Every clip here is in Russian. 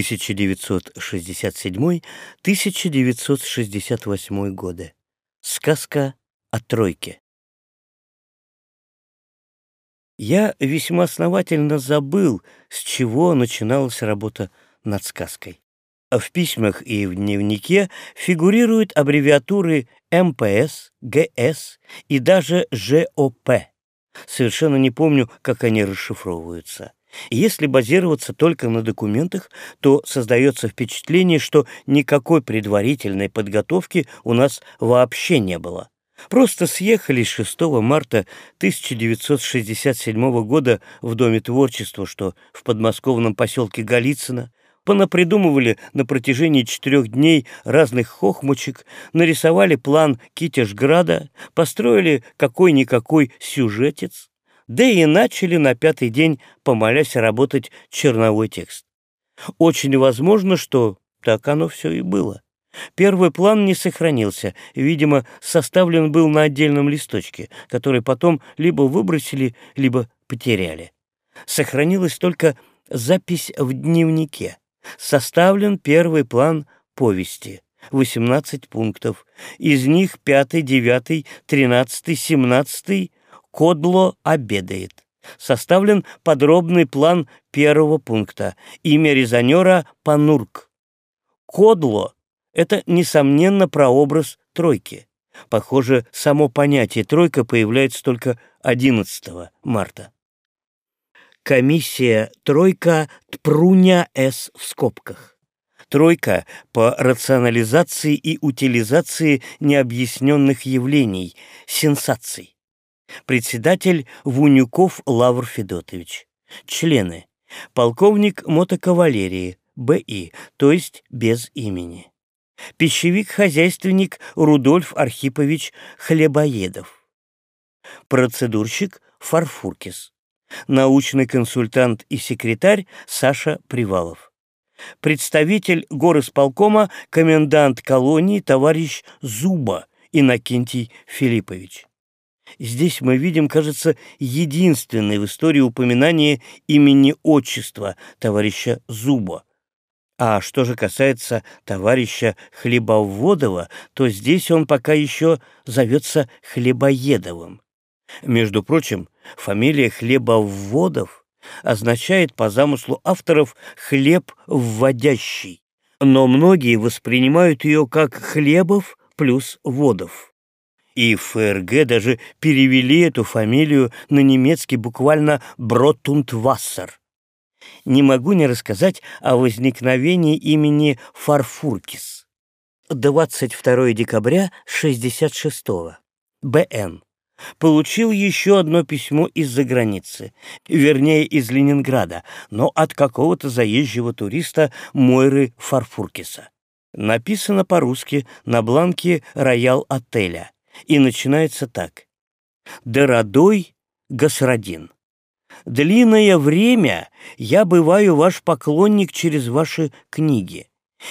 1967-1968 годы. Сказка о тройке. Я весьма основательно забыл, с чего начиналась работа над сказкой. В письмах и в дневнике фигурируют аббревиатуры МПС, ГС и даже ЖОП. Совершенно не помню, как они расшифровываются. Если базироваться только на документах, то создается впечатление, что никакой предварительной подготовки у нас вообще не было. Просто съехали 6 марта 1967 года в Доме творчества, что в подмосковном поселке Голицыно, понапридумывали на протяжении четырех дней разных хохмочек, нарисовали план Китежграда, построили какой-никакой сюжетец, да и начали на пятый день, помолясь, работать черновой текст. Очень возможно, что так оно все и было. Первый план не сохранился, видимо, составлен был на отдельном листочке, который потом либо выбросили, либо потеряли. Сохранилась только запись в дневнике. Составлен первый план повести. 18 пунктов. Из них пятый, девятый, тринадцатый, семнадцатый Кодло обедает. Составлен подробный план первого пункта. Имя резонера — Панурк. Кодло — это, несомненно, прообраз тройки. Похоже, само понятие «тройка» появляется только 11 марта. Комиссия «Тройка» Тпруня С в скобках. Тройка по рационализации и утилизации необъясненных явлений, сенсаций. Председатель Вунюков Лавр Федотович. Члены. Полковник мотокавалерии, БИ, то есть без имени. Пищевик-хозяйственник Рудольф Архипович Хлебоедов. Процедурщик Фарфуркис научный консультант и секретарь Саша Привалов. Представитель горосполкома, комендант колонии товарищ Зуба Иннокентий Филиппович. Здесь мы видим, кажется, единственное в истории упоминание имени-отчества товарища Зуба. А что же касается товарища Хлебоводова, то здесь он пока еще зовется Хлебоедовым. Между прочим, фамилия Хлебоводов означает по замыслу авторов «хлеб вводящий», но многие воспринимают ее как «хлебов» плюс «водов». И ФРГ даже перевели эту фамилию на немецкий буквально «Бротундвассер». Не могу не рассказать о возникновении имени Фарфуркис. 22 декабря 66 -го. БН получил еще одно письмо из-за границы, вернее, из Ленинграда, но от какого-то заезжего туриста Мойры Фарфуркиса. Написано по-русски на бланке роял-отеля и начинается так. «Дородой Гасрадин, длинное время я бываю ваш поклонник через ваши книги.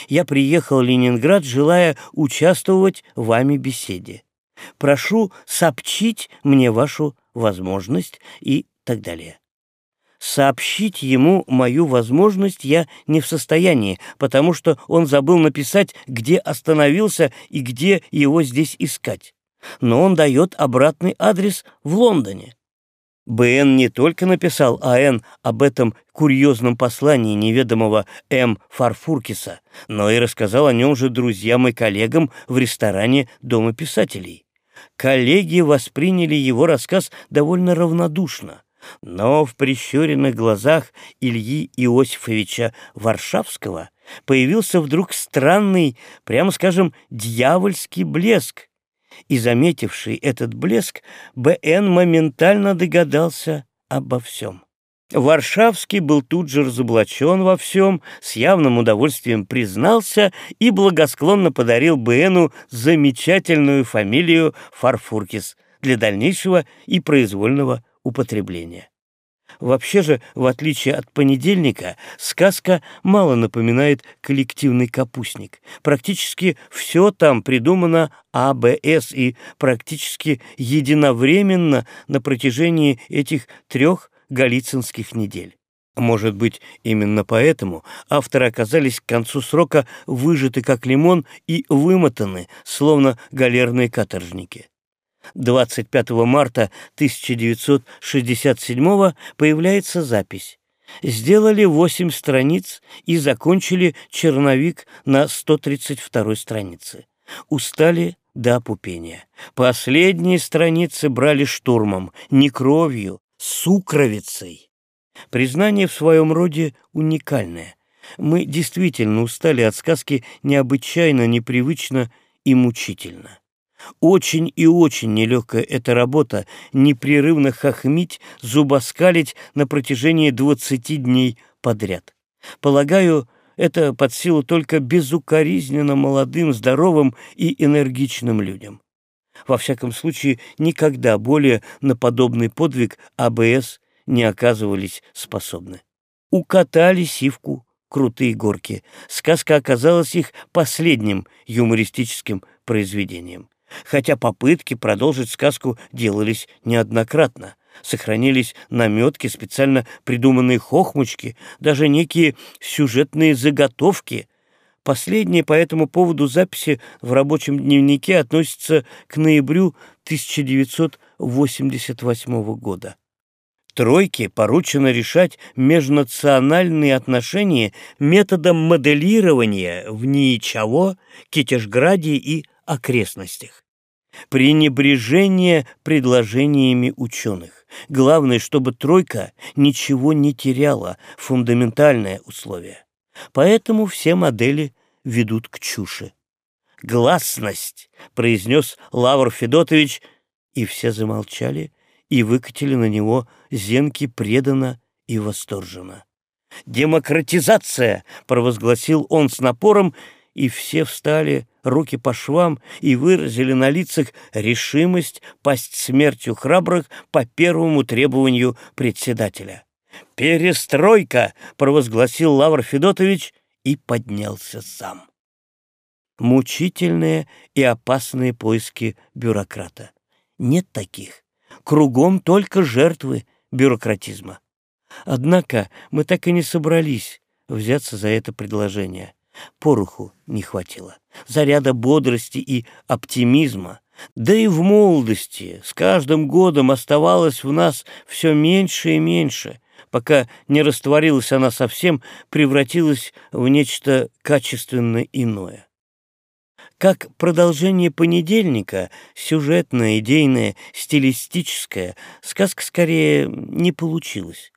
Я приехал в Ленинград, желая участвовать в вами беседе прошу сообщить мне вашу возможность и так далее. Сообщить ему мою возможность я не в состоянии, потому что он забыл написать, где остановился и где его здесь искать. Но он дает обратный адрес в Лондоне. Б.Н. не только написал А.Н. об этом курьезном послании неведомого М. Фарфуркиса, но и рассказал о нем же друзьям и коллегам в ресторане Дома писателей коллеги восприняли его рассказ довольно равнодушно, но в прищуренных глазах Ильи Иосифовича Варшавского появился вдруг странный, прямо скажем, дьявольский блеск, и, заметивший этот блеск, Б.Н. моментально догадался обо всем. Варшавский был тут же разоблачен во всем, с явным удовольствием признался и благосклонно подарил Бену замечательную фамилию Фарфуркис для дальнейшего и произвольного употребления. Вообще же, в отличие от понедельника, сказка мало напоминает коллективный капустник. Практически все там придумано АБС и практически единовременно на протяжении этих трех голицынских недель. Может быть, именно поэтому авторы оказались к концу срока выжаты как лимон и вымотаны, словно галерные каторжники. 25 марта 1967 появляется запись. Сделали 8 страниц и закончили черновик на 132 странице. Устали до опупения. Последние страницы брали штурмом, не кровью, сукровицей. Признание в своем роде уникальное. Мы действительно устали от сказки необычайно, непривычно и мучительно. Очень и очень нелегкая эта работа непрерывно хохмить, зубоскалить на протяжении двадцати дней подряд. Полагаю, это под силу только безукоризненно молодым, здоровым и энергичным людям. Во всяком случае, никогда более на подобный подвиг АБС не оказывались способны. Укатали сивку крутые горки. Сказка оказалась их последним юмористическим произведением. Хотя попытки продолжить сказку делались неоднократно. Сохранились наметки, специально придуманные хохмочки, даже некие сюжетные заготовки. Последние по этому поводу записи в рабочем дневнике относятся к ноябрю 1988 года. Тройке поручено решать межнациональные отношения методом моделирования в Ничего, Китежграде и окрестностях. Пренебрежение предложениями ученых. Главное, чтобы тройка ничего не теряла, фундаментальное условие. Поэтому все модели ведут к чуши. «Гласность!» — произнес Лавр Федотович, и все замолчали и выкатили на него зенки преданно и восторженно. «Демократизация!» — провозгласил он с напором, и все встали, руки по швам, и выразили на лицах решимость пасть смертью храбрых по первому требованию председателя. «Перестройка!» — провозгласил Лавр Федотович и поднялся сам. Мучительные и опасные поиски бюрократа. Нет таких. Кругом только жертвы бюрократизма. Однако мы так и не собрались взяться за это предложение. Пороху не хватило, заряда бодрости и оптимизма. Да и в молодости с каждым годом оставалось в нас все меньше и меньше, пока не растворилась она совсем, превратилась в нечто качественно иное. Как продолжение понедельника, сюжетное, идейное, стилистическое, сказка скорее не получилась.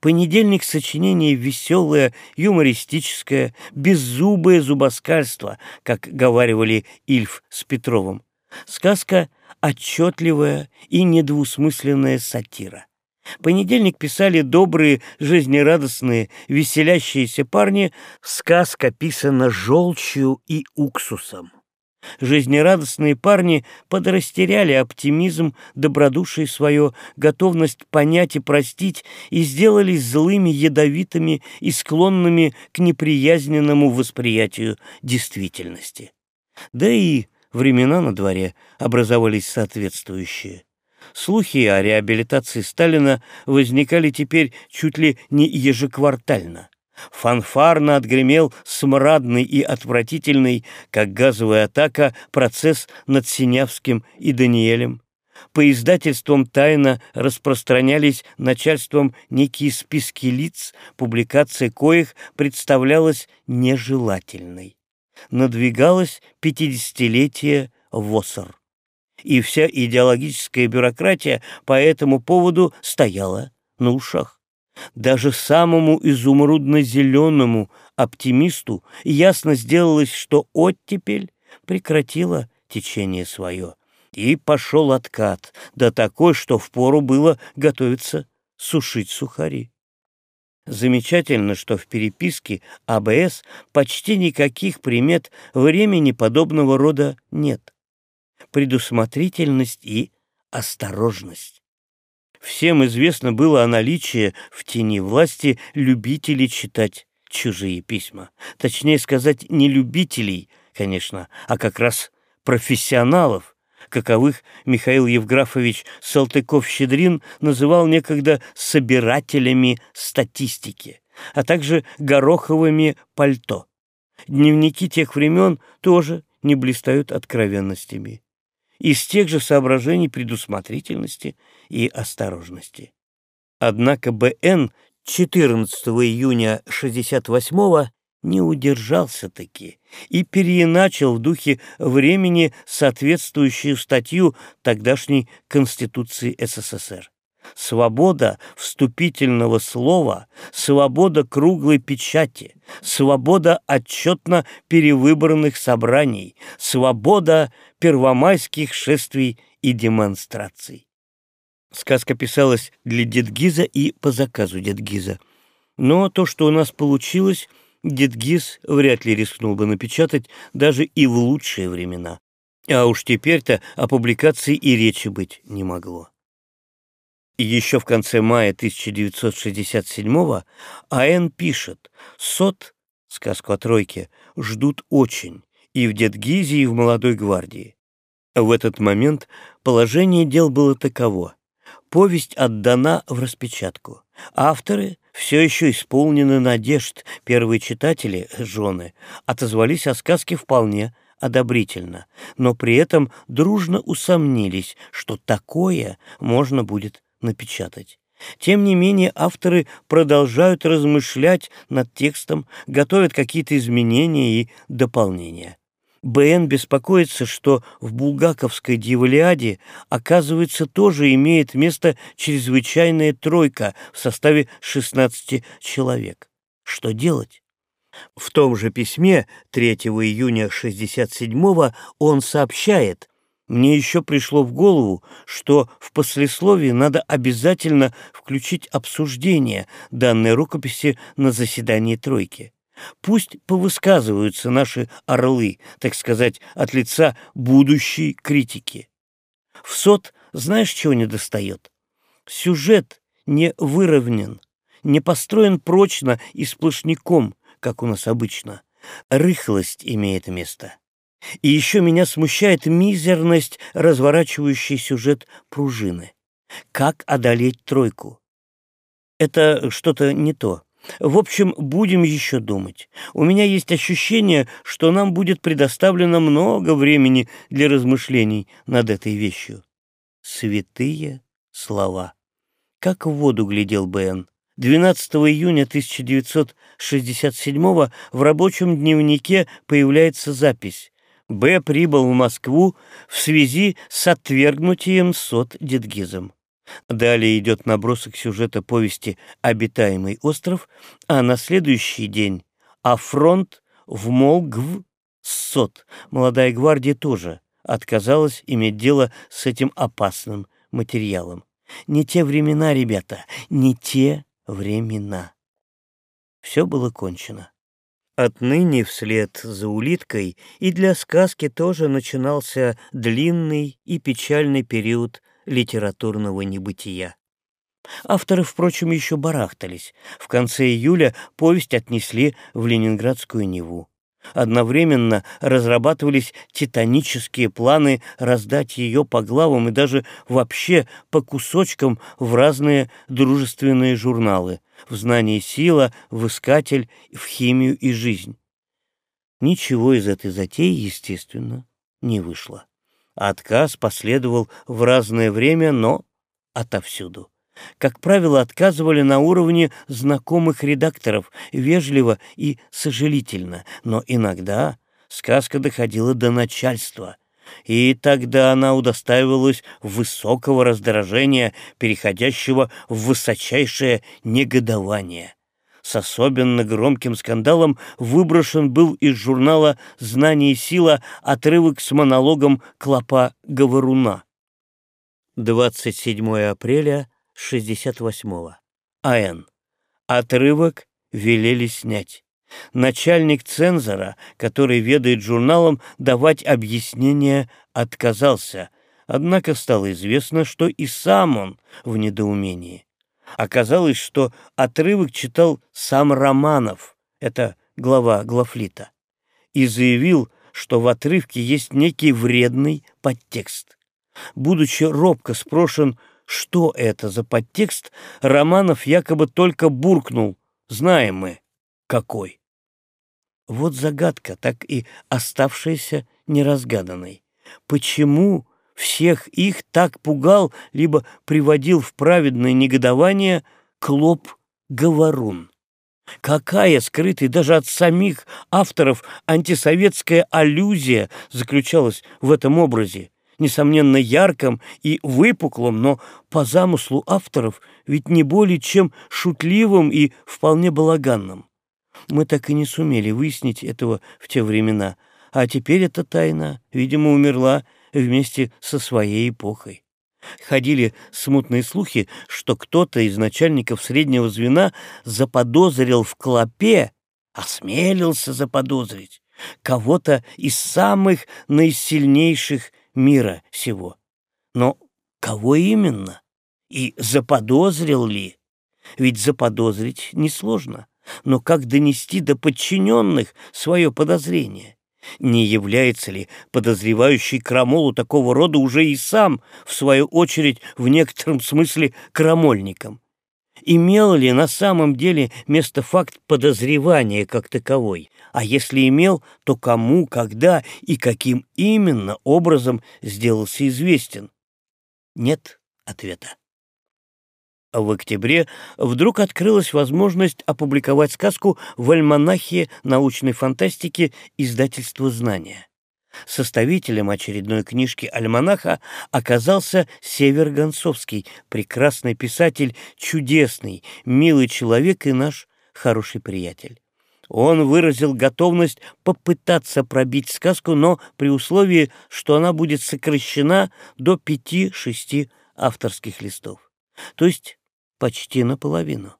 Понедельник сочинение веселое, юмористическое, беззубое зубоскальство, как говаривали Ильф с Петровым. Сказка отчетливая и недвусмысленная сатира. Понедельник писали добрые, жизнерадостные, веселящиеся парни, сказка писана желчью и уксусом. Жизнерадостные парни подрастеряли оптимизм, добродушие свое, готовность понять и простить и сделались злыми, ядовитыми и склонными к неприязненному восприятию действительности. Да и времена на дворе образовались соответствующие. Слухи о реабилитации Сталина возникали теперь чуть ли не ежеквартально. Фанфарно отгремел смрадный и отвратительный, как газовая атака, процесс над Синявским и Даниэлем. По издательствам тайно распространялись начальством некие списки лиц, публикация коих представлялась нежелательной. Надвигалось пятидесятилетие ВОСР. И вся идеологическая бюрократия по этому поводу стояла на ушах. Даже самому изумрудно-зеленому оптимисту ясно сделалось, что оттепель прекратила течение свое, и пошел откат, да такой, что впору было готовиться сушить сухари. Замечательно, что в переписке АБС почти никаких примет времени подобного рода нет. Предусмотрительность и осторожность. Всем известно было о наличии в тени власти любителей читать чужие письма. Точнее сказать, не любителей, конечно, а как раз профессионалов, каковых Михаил Евграфович Салтыков-Щедрин называл некогда «собирателями статистики», а также «гороховыми пальто». Дневники тех времен тоже не блистают откровенностями. Из тех же соображений предусмотрительности и осторожности. Однако Б.Н. 14 июня 68 не удержался-таки и переиначил в духе времени соответствующую статью тогдашней Конституции СССР. Свобода вступительного слова, свобода круглой печати, свобода отчетно перевыбранных собраний, свобода первомайских шествий и демонстраций. Сказка писалась для Дедгиза и по заказу Дедгиза. Но то, что у нас получилось, Дедгиз вряд ли рискнул бы напечатать даже и в лучшие времена. А уж теперь-то о публикации и речи быть не могло. Еще в конце мая 1967-го А.Н. пишет «Сот, сказку о тройке, ждут очень и в Дедгизе, и в Молодой гвардии». В этот момент положение дел было таково. Повесть отдана в распечатку. Авторы все еще исполнены надежд. Первые читатели, жены, отозвались о сказке вполне одобрительно, но при этом дружно усомнились, что такое можно будет напечатать. Тем не менее, авторы продолжают размышлять над текстом, готовят какие-то изменения и дополнения. Б.Н. беспокоится, что в булгаковской дивалиаде, оказывается, тоже имеет место чрезвычайная тройка в составе 16 человек. Что делать? В том же письме 3 июня 67-го он сообщает, мне еще пришло в голову, что в послесловии надо обязательно включить обсуждение данной рукописи на заседании тройки. Пусть повысказываются наши орлы, так сказать, от лица будущей критики. В сот знаешь, чего не достает? Сюжет не выровнен, не построен прочно и сплошняком, как у нас обычно. Рыхлость имеет место. И еще меня смущает мизерность разворачивающий сюжет пружины. Как одолеть тройку? Это что-то не то. В общем, будем еще думать. У меня есть ощущение, что нам будет предоставлено много времени для размышлений над этой вещью. Святые слова. Как в воду глядел Бен. 12 июня 1967 в рабочем дневнике появляется запись. Б. прибыл в Москву в связи с отвергнутием сот Дедгизом. Далее идет набросок сюжета повести «Обитаемый остров», а на следующий день «Афронт в МолГв с ОО». Молодая гвардия тоже отказалась иметь дело с этим опасным материалом. Не те времена, ребята, не те времена. Все было кончено. Отныне вслед за улиткой и для сказки тоже начинался длинный и печальный период литературного небытия. Авторы, впрочем, еще барахтались. В конце июля повесть отнесли в Ленинградскую Неву. Одновременно разрабатывались титанические планы раздать ее по главам и даже вообще по кусочкам в разные дружественные журналы в «Знание сила», в «Искатель», в «Химию и жизнь». Ничего из этой затеи, естественно, не вышло. Отказ последовал в разное время, но отовсюду. Как правило, отказывали на уровне знакомых редакторов, вежливо и сожалительно, но иногда сказка доходила до начальства, и тогда она удостаивалась высокого раздражения, переходящего в высочайшее негодование. С особенно громким скандалом выброшен был из журнала «Знание и сила» отрывок с монологом Клопа Говоруна. 27 апреля 68-го. А.Н. Отрывок велели снять. Начальник цензора, который ведает журналом, давать объяснения отказался, однако стало известно, что и сам он в недоумении. Оказалось, что отрывок читал сам Романов, это глава Глафлита, и заявил, что в отрывке есть некий вредный подтекст. Будучи робко спрошен, что это за подтекст, Романов якобы только буркнул «Знаем мы, какой». Вот загадка, так и оставшаяся неразгаданной. Почему всех их так пугал, либо приводил в праведное негодование Клоп-Говорун? Какая скрытая даже от самих авторов антисоветская аллюзия заключалась в этом образе? несомненно, ярком и выпуклом, но по замыслу авторов ведь не более чем шутливым и вполне балаганным. Мы так и не сумели выяснить этого в те времена, а теперь эта тайна, видимо, умерла вместе со своей эпохой. Ходили смутные слухи, что кто-то из начальников среднего звена заподозрил в клопе, осмелился заподозрить кого-то из самых наисильнейших мира сего. Но кого именно? И заподозрил ли? Ведь заподозрить несложно. Но как донести до подчиненных свое подозрение? Не является ли подозревающий крамолу такого рода уже и сам, в свою очередь, в некотором смысле крамольником? Имел ли на самом деле место факт подозревания как таковой? А если имел, то кому, когда и каким именно образом сделался известен? Нет ответа. В октябре вдруг открылась возможность опубликовать сказку в альманахе научной фантастики издательства «Знания». Составителем очередной книжки альманаха оказался Север Гонцовский, прекрасный писатель, чудесный, милый человек и наш хороший приятель. Он выразил готовность попытаться пробить сказку, но при условии, что она будет сокращена до пяти-шести авторских листов. То есть почти наполовину.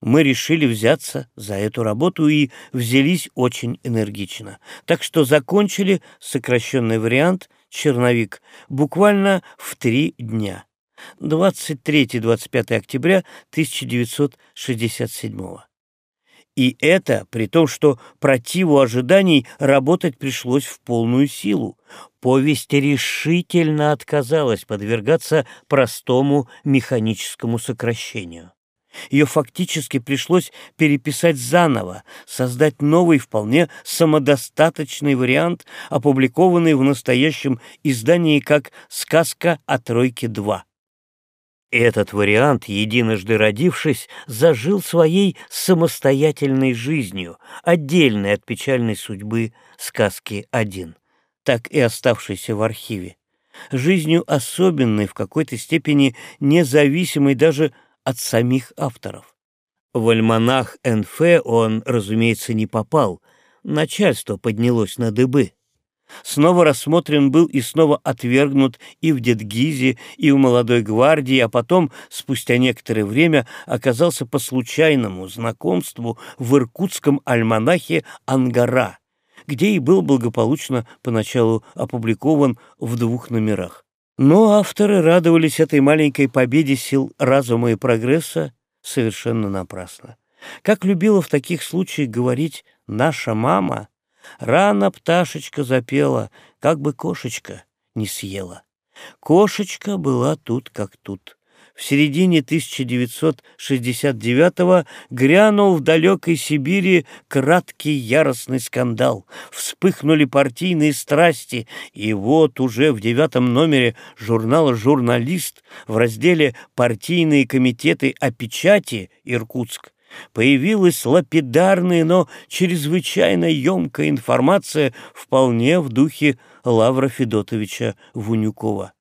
Мы решили взяться за эту работу и взялись очень энергично. Так что закончили сокращенный вариант «Черновик» буквально в три дня. 23-25 октября 1967 года. И это при том, что противу ожиданий работать пришлось в полную силу. Повесть решительно отказалась подвергаться простому механическому сокращению. Ее фактически пришлось переписать заново, создать новый, вполне самодостаточный вариант, опубликованный в настоящем издании как «Сказка о тройке 2». Этот вариант, единожды родившись, зажил своей самостоятельной жизнью, отдельной от печальной судьбы сказки один, так и оставшейся в архиве, жизнью особенной, в какой-то степени независимой даже от самих авторов. В альманах НФ он, разумеется, не попал, начальство поднялось на дыбы. Снова рассмотрен был и снова отвергнут и в Дедгизе, и в Молодой гвардии, а потом, спустя некоторое время, оказался по случайному знакомству в иркутском альманахе «Ангара», где и был благополучно поначалу опубликован в двух номерах. Но авторы радовались этой маленькой победе сил разума и прогресса совершенно напрасно. Как любила в таких случаях говорить «наша мама», Рано пташечка запела, как бы кошечка не съела. Кошечка была тут как тут. В середине 1969-го грянул в далекой Сибири краткий яростный скандал. Вспыхнули партийные страсти, и вот уже в девятом номере журнала «Журналист» в разделе «Партийные комитеты о печати» Иркутск появилась лапидарная, но чрезвычайно емкая информация вполне в духе Лавра Федотовича Вунюкова.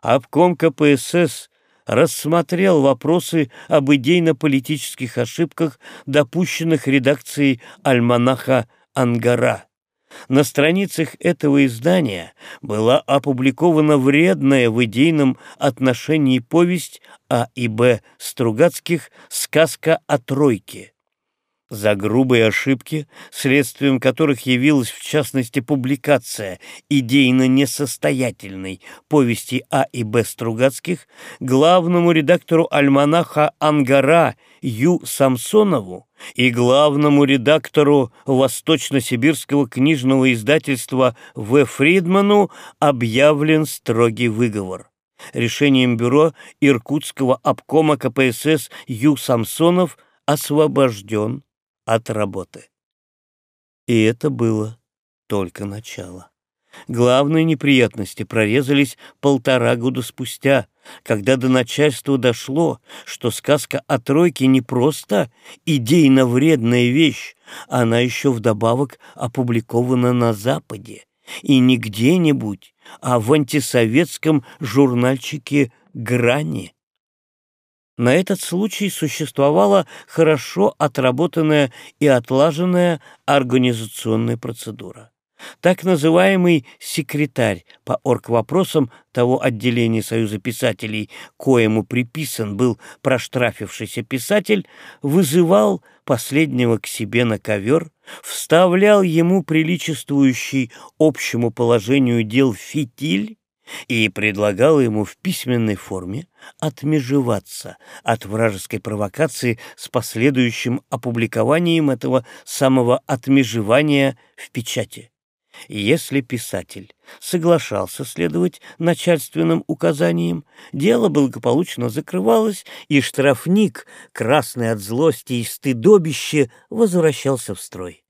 Обком КПСС рассмотрел вопросы об идейно-политических ошибках, допущенных редакцией альманаха «Ангара». На страницах этого издания была опубликована вредная в идейном отношении повесть А и Б Стругацких «Сказка о тройке». За грубые ошибки, следствием которых явилась в частности публикация идейно несостоятельной повести А и Б Стругацких, главному редактору альманаха «Ангара» Ю. Самсонову и главному редактору Восточно-Сибирского книжного издательства В. Фридману объявлен строгий выговор. Решением бюро Иркутского обкома КПСС Ю. Самсонов освобожден от работы. И это было только начало. Главные неприятности прорезались полтора года спустя, когда до начальства дошло, что сказка о тройке не просто идейно вредная вещь, она еще вдобавок опубликована на Западе, и не где-нибудь, а в антисоветском журнальчике «Грани». На этот случай существовала хорошо отработанная и отлаженная организационная процедура. Так называемый секретарь по оргвопросам того отделения Союза писателей, коему приписан был проштрафившийся писатель, вызывал последнего к себе на ковер, вставлял ему приличествующий общему положению дел фитиль и предлагал ему в письменной форме отмежеваться от вражеской провокации с последующим опубликованием этого самого отмежевания в печати. Если писатель соглашался следовать начальственным указаниям, дело благополучно закрывалось, и штрафник, красный от злости и стыдобище, возвращался в строй.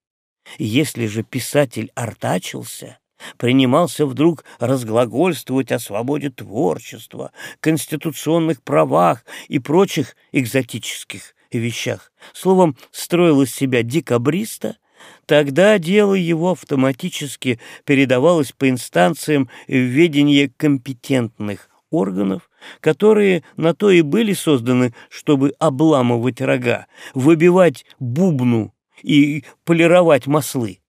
Если же писатель артачился, принимался вдруг разглагольствовать о свободе творчества, конституционных правах и прочих экзотических вещах, словом, строил из себя декабриста, Тогда дело его автоматически передавалось по инстанциям в ведение компетентных органов, которые на то и были созданы, чтобы обламывать рога, выбивать бубну и полировать маслы.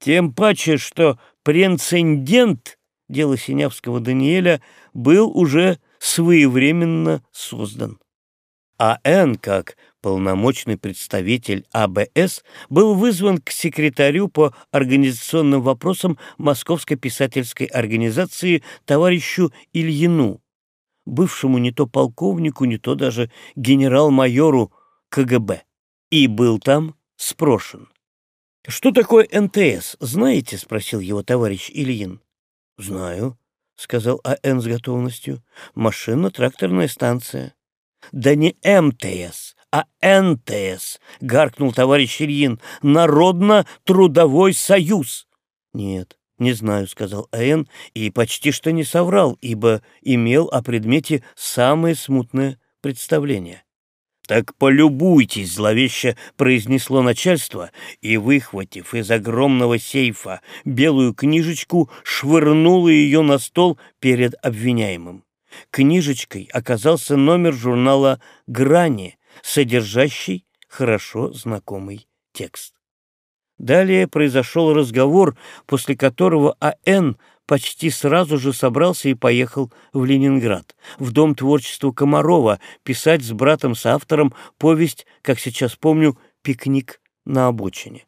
Тем паче, что прецедент дела Синявского Даниэля был уже своевременно создан. А Н, как полномочный представитель АБС, был вызван к секретарю по организационным вопросам Московской писательской организации товарищу Ильину, бывшему не то полковнику, не то даже генерал-майору КГБ, и был там спрошен. «Что такое НТС, знаете?» — спросил его товарищ Ильин. «Знаю», — сказал А.Н. с готовностью. «Машинно-тракторная станция». «Да не МТС, а НТС, — гаркнул товарищ Ильин, — Народно-трудовой союз. Нет, не знаю, — сказал А.Н. и почти что не соврал, ибо имел о предмете самое смутное представление. «Так полюбуйтесь!» — зловеще произнесло начальство, и, выхватив из огромного сейфа белую книжечку, швырнуло ее на стол перед обвиняемым. Книжечкой оказался номер журнала «Грани», содержащий хорошо знакомый текст. Далее произошел разговор, после которого А.Н. почти сразу же собрался и поехал в Ленинград, в Дом творчества Комарова, писать с братом-соавтором повесть, как сейчас помню, «Пикник на обочине».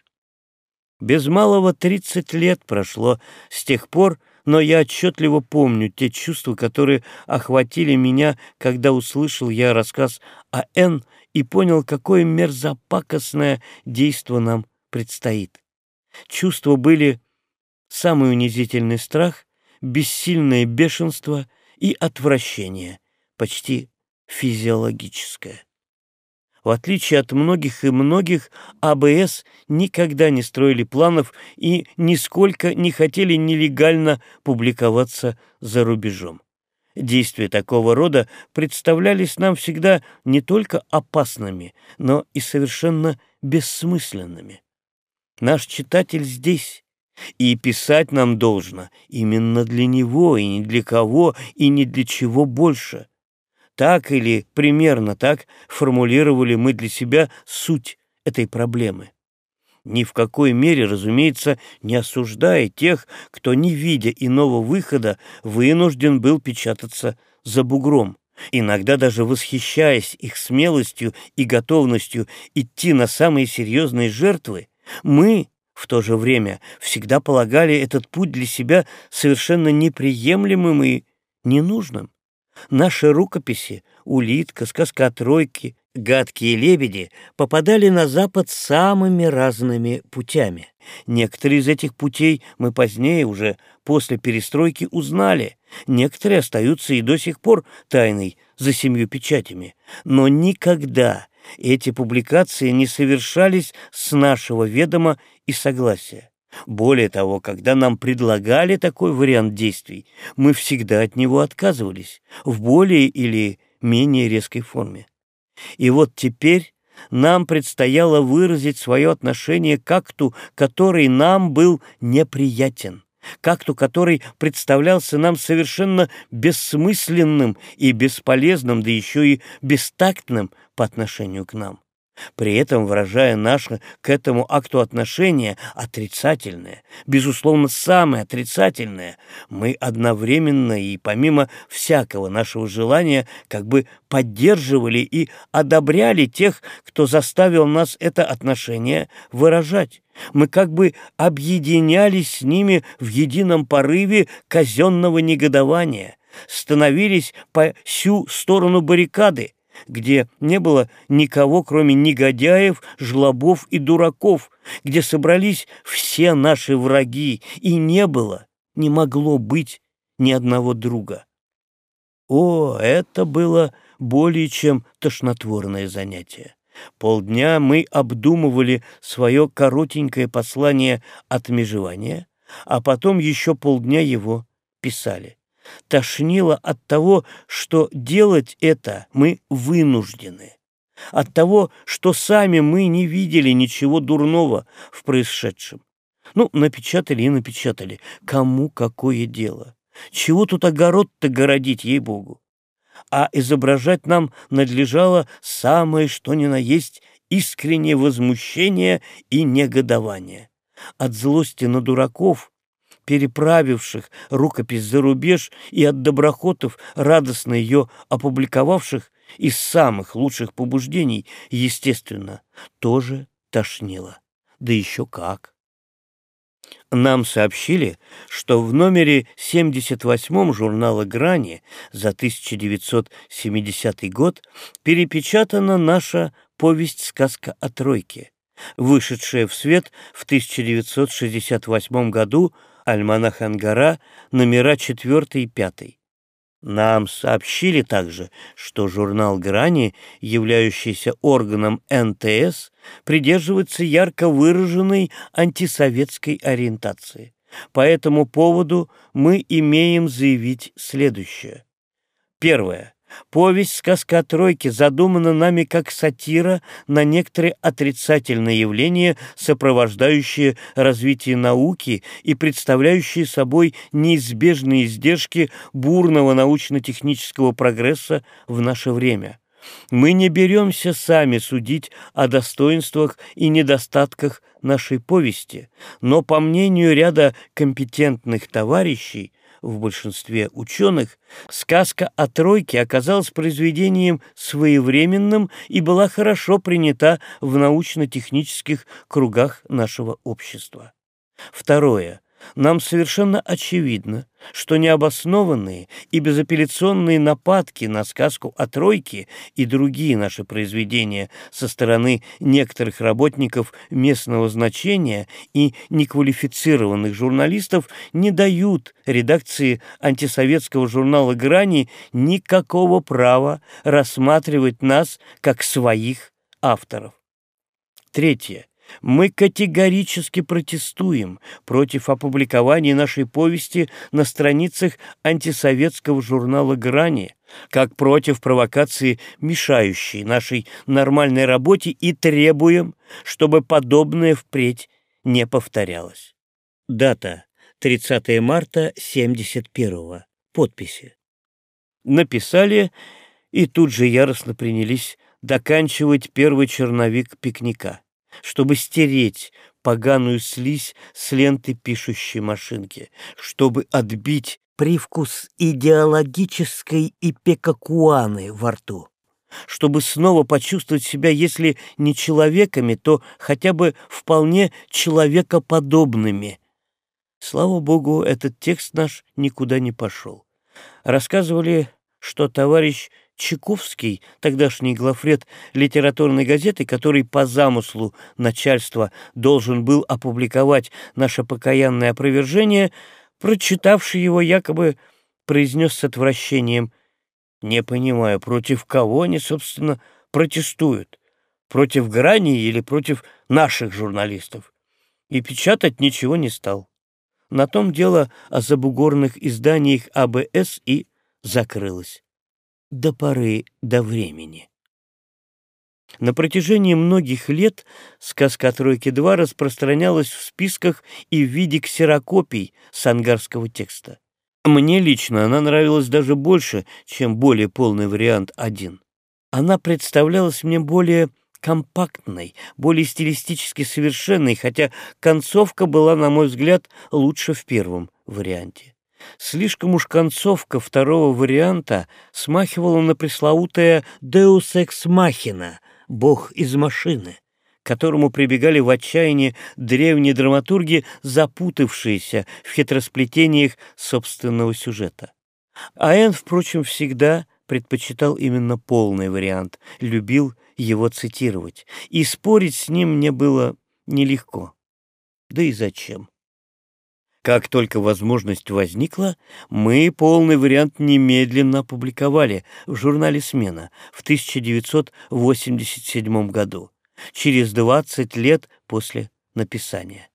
Без малого тридцать лет прошло с тех пор, но я отчетливо помню те чувства, которые охватили меня, когда услышал я рассказ о Н и понял, какое мерзопакостное действо нам предстоит. Чувства были самый унизительный страх, бессильное бешенство и отвращение, почти физиологическое. В отличие от многих и многих, АБС никогда не строили планов и нисколько не хотели нелегально публиковаться за рубежом. Действия такого рода представлялись нам всегда не только опасными, но и совершенно бессмысленными. Наш читатель здесь, и писать нам должно именно для него, и ни для кого, и ни для чего больше. Так или примерно так формулировали мы для себя суть этой проблемы ни в какой мере, разумеется, не осуждая тех, кто, не видя иного выхода, вынужден был печататься за бугром, иногда даже восхищаясь их смелостью и готовностью идти на самые серьезные жертвы, мы в то же время всегда полагали этот путь для себя совершенно неприемлемым и ненужным. Наши рукописи «Улитка», «Сказка о тройке», Гадкие лебеди попадали на запад самыми разными путями. Некоторые из этих путей мы позднее, уже после перестройки, узнали. Некоторые остаются и до сих пор тайной за семью печатями. Но никогда эти публикации не совершались с нашего ведома и согласия. Более того, когда нам предлагали такой вариант действий, мы всегда от него отказывались в более или менее резкой форме. И вот теперь нам предстояло выразить свое отношение к акту, который нам был неприятен, к акту, который представлялся нам совершенно бессмысленным и бесполезным, да еще и бестактным по отношению к нам при этом выражая наше к этому акту отношение отрицательное, безусловно, самое отрицательное, мы одновременно и помимо всякого нашего желания как бы поддерживали и одобряли тех, кто заставил нас это отношение выражать. Мы как бы объединялись с ними в едином порыве казенного негодования, становились по всю сторону баррикады, где не было никого, кроме негодяев, жлобов и дураков, где собрались все наши враги, и не было, не могло быть ни одного друга. О, это было более чем тошнотворное занятие. Полдня мы обдумывали свое коротенькое послание отмежевания, а потом еще полдня его писали тошнило от того, что делать это мы вынуждены, от того, что сами мы не видели ничего дурного в происшедшем. Ну, напечатали и напечатали. Кому какое дело? Чего тут огород-то городить, ей-богу? А изображать нам надлежало самое что ни на есть искреннее возмущение и негодование. От злости на дураков переправивших рукопись за рубеж и от доброхотов, радостно ее опубликовавших, из самых лучших побуждений, естественно, тоже тошнило. Да еще как! Нам сообщили, что в номере 78 журнала «Грани» за 1970 год перепечатана наша повесть-сказка о тройке, вышедшая в свет в 1968 году Альманах Ангара, номера 4 и 5. Нам сообщили также, что журнал «Грани», являющийся органом НТС, придерживается ярко выраженной антисоветской ориентации. По этому поводу мы имеем заявить следующее. Первое. Повесть «Сказка о тройке» задумана нами как сатира на некоторые отрицательные явления, сопровождающие развитие науки и представляющие собой неизбежные издержки бурного научно-технического прогресса в наше время. Мы не беремся сами судить о достоинствах и недостатках нашей повести, но, по мнению ряда компетентных товарищей, в большинстве ученых, сказка о тройке оказалась произведением своевременным и была хорошо принята в научно-технических кругах нашего общества. Второе. Нам совершенно очевидно, что необоснованные и безапелляционные нападки на сказку о тройке и другие наши произведения со стороны некоторых работников местного значения и неквалифицированных журналистов не дают редакции антисоветского журнала «Грани» никакого права рассматривать нас как своих авторов. Третье. Мы категорически протестуем против опубликования нашей повести на страницах антисоветского журнала «Грани», как против провокации, мешающей нашей нормальной работе, и требуем, чтобы подобное впредь не повторялось. Дата 30 марта 71-го. Подписи. Написали и тут же яростно принялись доканчивать первый черновик пикника чтобы стереть поганую слизь с ленты пишущей машинки, чтобы отбить привкус идеологической ипекакуаны во рту, чтобы снова почувствовать себя, если не человеками, то хотя бы вполне человекоподобными. Слава богу, этот текст наш никуда не пошел. Рассказывали, что товарищ Чайковский, тогдашний главред литературной газеты, который по замыслу начальства должен был опубликовать наше покаянное опровержение, прочитавший его, якобы произнес с отвращением «Не понимаю, против кого они, собственно, протестуют? Против грани или против наших журналистов?» И печатать ничего не стал. На том дело о забугорных изданиях АБС и закрылось. До поры до времени. На протяжении многих лет сказка «Тройки-2» распространялась в списках и в виде ксерокопий сангарского текста. Мне лично она нравилась даже больше, чем более полный вариант один. Она представлялась мне более компактной, более стилистически совершенной, хотя концовка была, на мой взгляд, лучше в первом варианте. Слишком уж концовка второго варианта смахивала на пресловутое «Deus ex machina» — «Бог из машины», к которому прибегали в отчаянии древние драматурги, запутавшиеся в хитросплетениях собственного сюжета. Аэн, впрочем, всегда предпочитал именно полный вариант, любил его цитировать, и спорить с ним мне было нелегко. Да и зачем? Как только возможность возникла, мы полный вариант немедленно опубликовали в журнале «Смена» в 1987 году, через 20 лет после написания.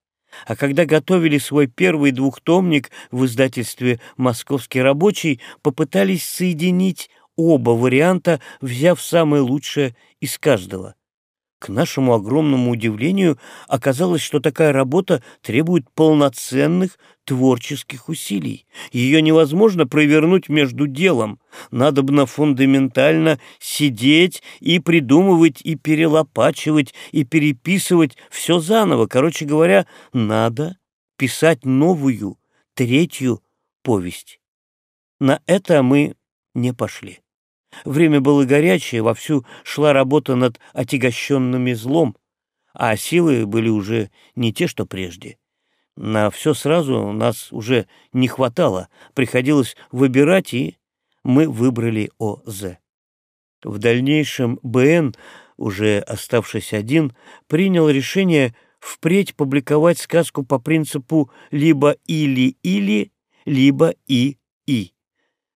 А когда готовили свой первый двухтомник в издательстве «Московский рабочий», попытались соединить оба варианта, взяв самое лучшее из каждого. К нашему огромному удивлению оказалось, что такая работа требует полноценных творческих усилий. Ее невозможно провернуть между делом. Надобно фундаментально сидеть и придумывать, и перелопачивать, и переписывать все заново. Короче говоря, надо писать новую, третью повесть. На это мы не пошли. Время было горячее, вовсю шла работа над отягощенными злом, а силы были уже не те, что прежде. На все сразу нас уже не хватало, приходилось выбирать, и мы выбрали ОЗ. В дальнейшем БН, уже оставшись один, принял решение впредь публиковать сказку по принципу либо или-или, либо и-и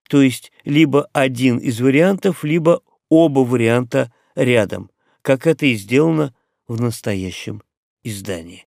то есть либо один из вариантов, либо оба варианта рядом, как это и сделано в настоящем издании.